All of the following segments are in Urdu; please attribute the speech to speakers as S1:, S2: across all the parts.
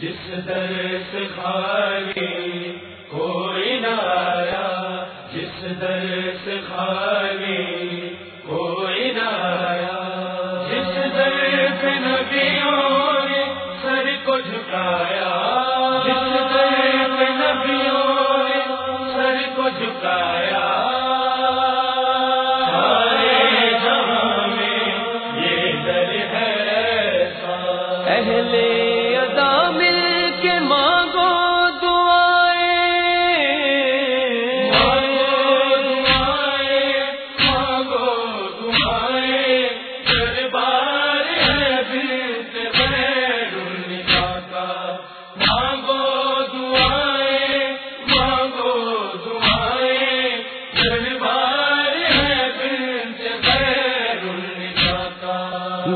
S1: جس در سے خالی کوئی نہ آیا جس در سے خالی کوئی نہ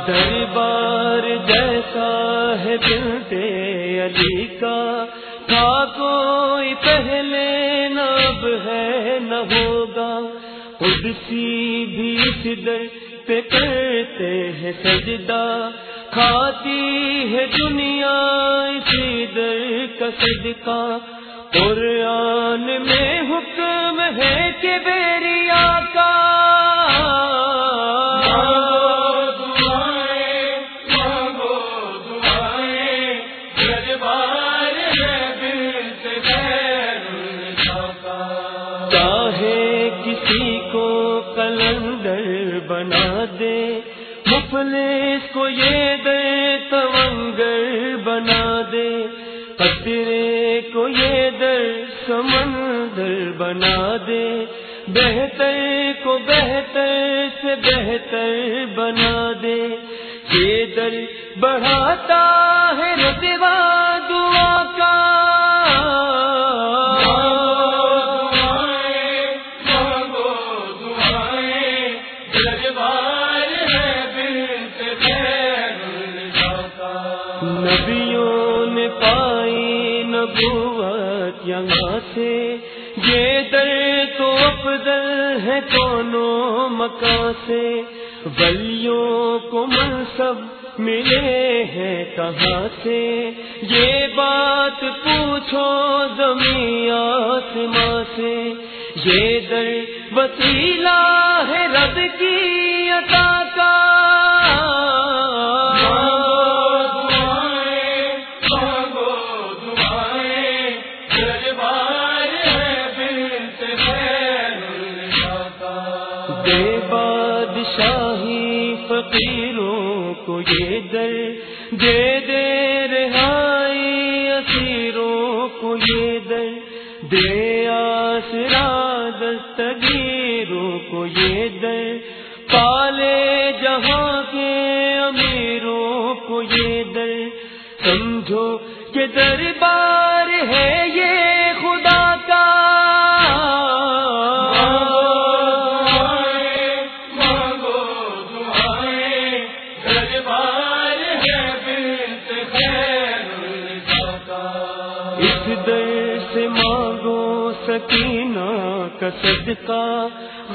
S2: دربار جیسا ہے بنتے علی کا، تھا کوئی پہلے نب ہے نہ ہوگا۔ خود سی بھی اس در پہ کرتے ہیں سجدہ۔ کھاتی ہے دنیا اسی در کا صدقہ۔ قرآن میں حکم ہے کہ بیریا بنا دے۔ مفلس کو یہ دے، تونگر بنا دے۔ قطرے کو یہ در سمندر بنا دے۔ بہتر کو بہتر سے بہتر بنا دے۔ یہ در بڑھاتا ہے رتبہ دعا نبیوں نے پائی نبوت یہاں سے۔ یہ در تو افضل ہے دونوں مکان سے۔ ولیوں کو منصب ملے ہیں کہاں سے۔ یہ بات پوچھو زمین آسماں سے۔ یہ در وسیلہ ہے رب کی عطا فقیروں کو یہ در دے دے رہائی، اسیروں کو یہ در دے آسرا، دستگیروں کو یہ در پالے جہاں کے امیروں کو یہ در۔ سمجھو کہ دربار ہے یہ اس در سے مانگو سکینہ کا صدقہ۔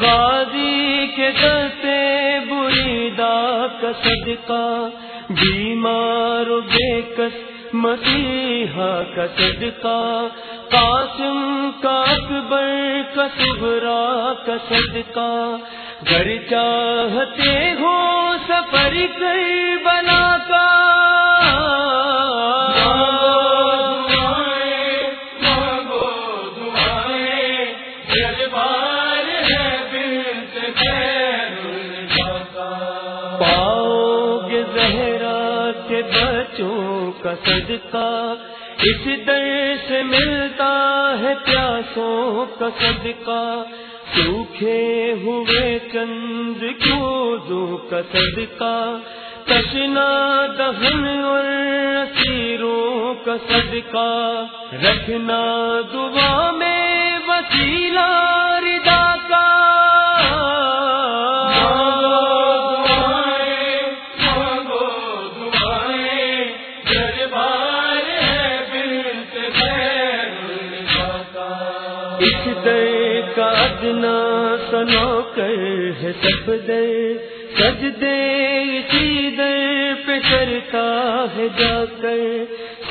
S2: غازی کے دستے بریدا کا صدقہ۔ بیمار و بے کس مسیحا کا صدقہ۔ قاسم کا اکبر کا سبرا کا صدقہ۔ گھر چاہتے ہو سفر کر بنا پاؤ گے زہرا کے بچوں کا صدقہ۔ اس در سے ملتا ہے پیاسوں کا صدقہ۔ سوکھے ہوئے چند کیوں کا صدقہ۔ تشنا دہن اور اسیروں کا صدقہ۔ رکھنا دعا میں وسیلہ ردا اس در کا ادنا سنو کر ہے سب در سجدے اسی در پہ کرتا ہے جا کر۔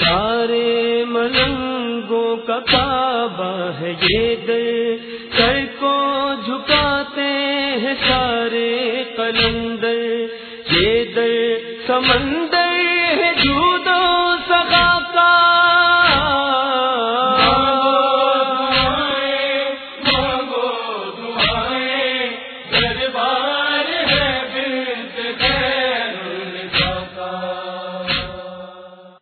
S2: سارے ملنگوں کا کعبہ ہے یہ در سر کو جھکاتے ہیں سارے قلندر۔ یہ در سمندر